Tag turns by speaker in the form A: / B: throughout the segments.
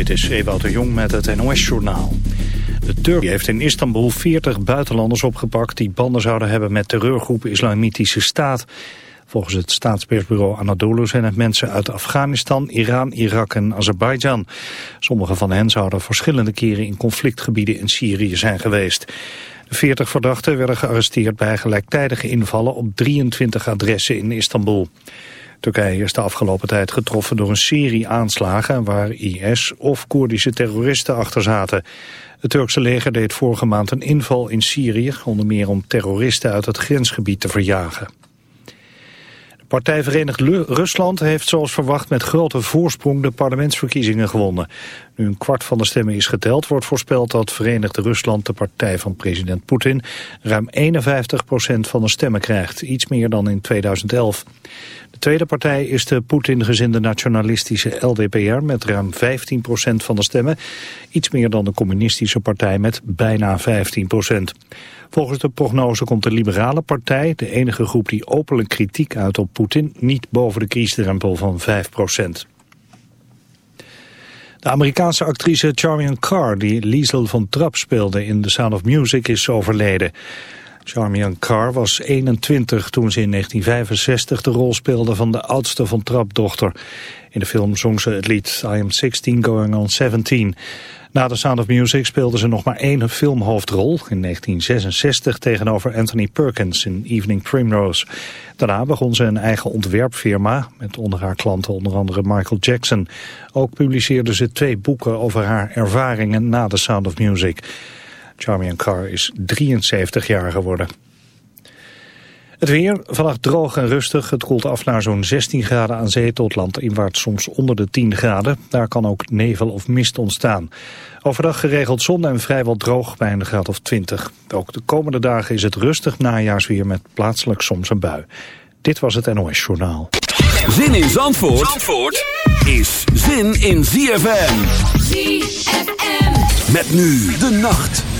A: Dit is Ewout de Jong met het NOS-journaal. De Turk heeft in Istanbul 40 buitenlanders opgepakt... die banden zouden hebben met terreurgroep Islamitische Staat. Volgens het staatspersbureau Anadolu zijn het mensen uit Afghanistan, Iran, Irak en Azerbeidzjan. Sommige van hen zouden verschillende keren in conflictgebieden in Syrië zijn geweest. De 40 verdachten werden gearresteerd bij gelijktijdige invallen op 23 adressen in Istanbul. Turkije is de afgelopen tijd getroffen door een serie aanslagen waar IS of Koerdische terroristen achter zaten. Het Turkse leger deed vorige maand een inval in Syrië, onder meer om terroristen uit het grensgebied te verjagen. Partij Verenigd Rusland heeft zoals verwacht met grote voorsprong de parlementsverkiezingen gewonnen. Nu een kwart van de stemmen is geteld, wordt voorspeld dat Verenigd Rusland, de partij van president Poetin, ruim 51% van de stemmen krijgt, iets meer dan in 2011. De tweede partij is de Poetin-gezinde nationalistische LDPR met ruim 15% van de stemmen, iets meer dan de communistische partij met bijna 15% Volgens de prognose komt de liberale partij, de enige groep die openlijk kritiek uit op Poetin, niet boven de kiesdrempel van 5% De Amerikaanse actrice Charmian Carr, die Liesel van Trapp speelde in The Sound of Music, is overleden. Charmian Carr was 21 toen ze in 1965 de rol speelde van de oudste van Trapp dochter. In de film zong ze het lied I Am 16 Going on 17. Na The Sound of Music speelde ze nog maar één filmhoofdrol in 1966 tegenover Anthony Perkins in Evening Primrose. Daarna begon ze een eigen ontwerpfirma met onder haar klanten onder andere Michael Jackson. Ook publiceerde ze twee boeken over haar ervaringen na The Sound of Music. Charmian Carr is 73 jaar geworden. Het weer, vannacht droog en rustig. Het koelt af naar zo'n 16 graden aan zee tot landinwaarts soms onder de 10 graden. Daar kan ook nevel of mist ontstaan. Overdag geregeld zon en vrijwel droog bij een graad of 20. Ook de komende dagen is het rustig najaarsweer met plaatselijk soms een bui. Dit was het NOS Journaal.
B: Zin in Zandvoort, Zandvoort is zin in ZFM. ZFM. Met nu de nacht.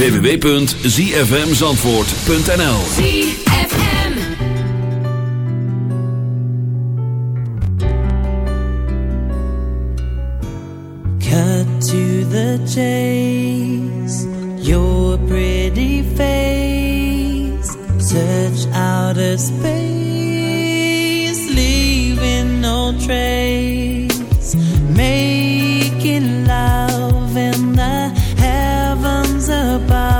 B: www.zfmzandvoort.nl
C: ZFM.
D: Cut to the chase. Your pretty face. Search out a space. Leaving no trace. Making love. about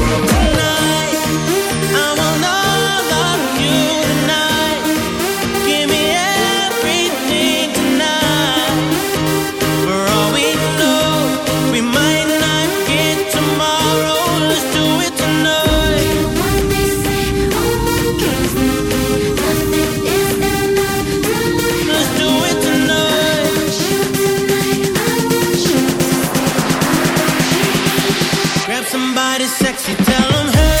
D: Grab somebody sexy, tell them hey.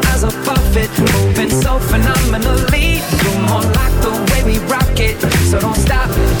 E: eyes off of it, moving so phenomenally. You're more like the way we rock it, so don't stop.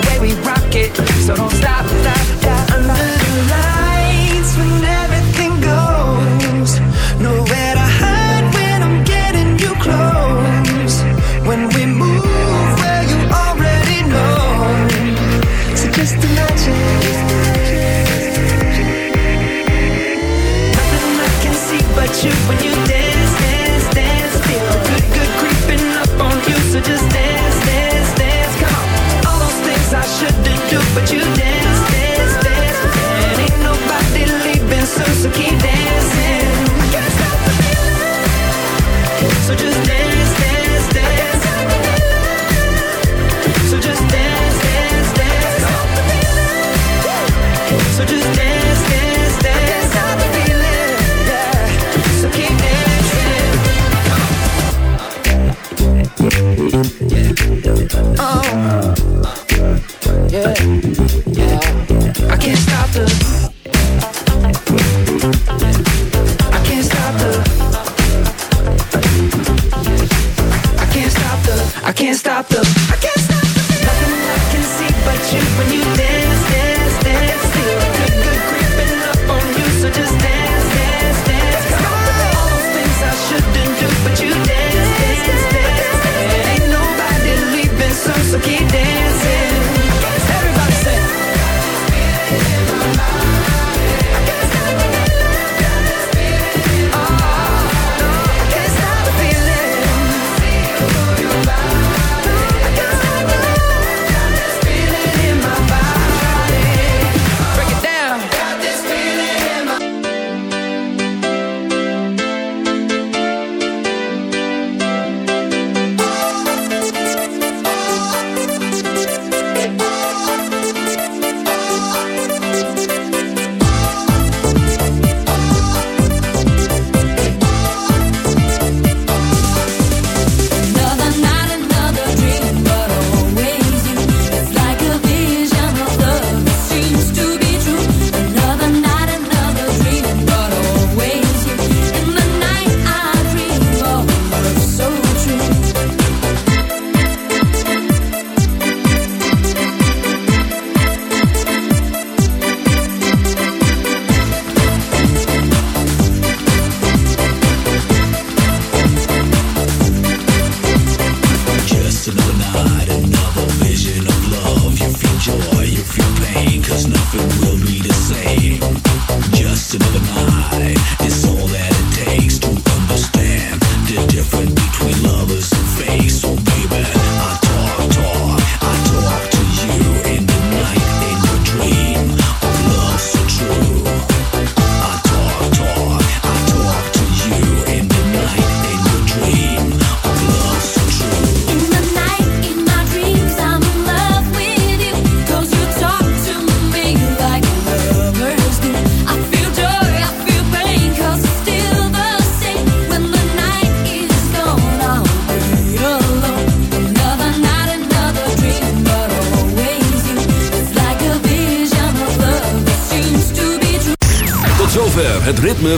E: so don't stop.